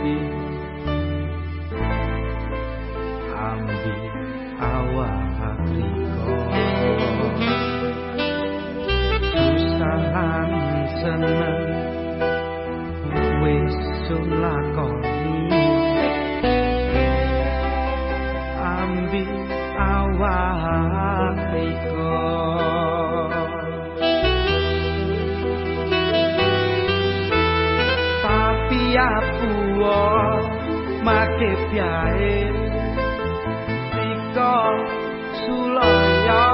iki ambi awa riko sanan seneng wis sulakon apuo make piae. Sika suloyo.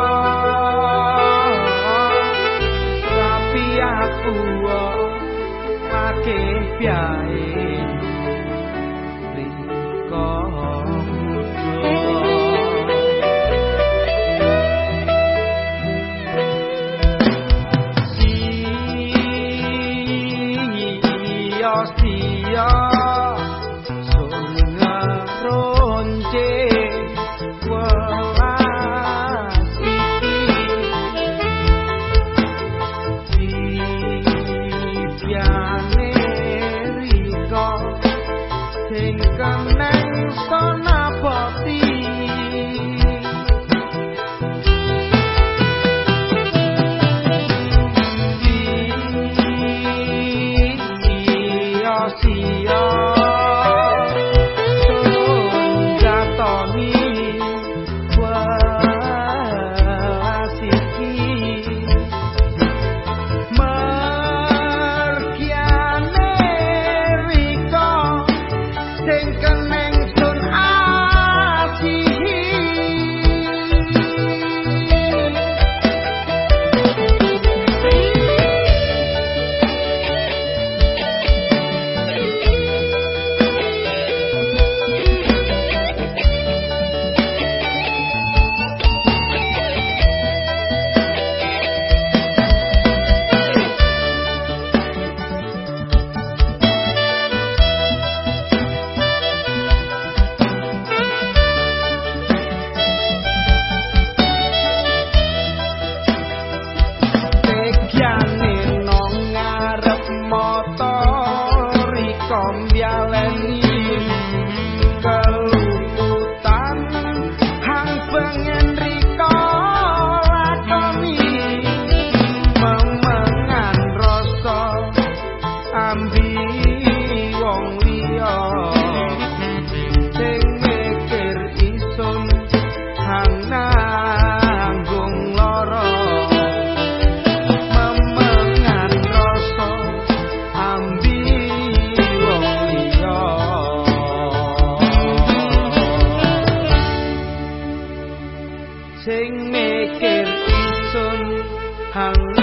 Rapi apuo make piae. Iya Sungai Roncin así. nglambi wong liya Sing mikir isun hang nanggung lara. Memengan rasa ambi wong liya. Sing mikir sun hang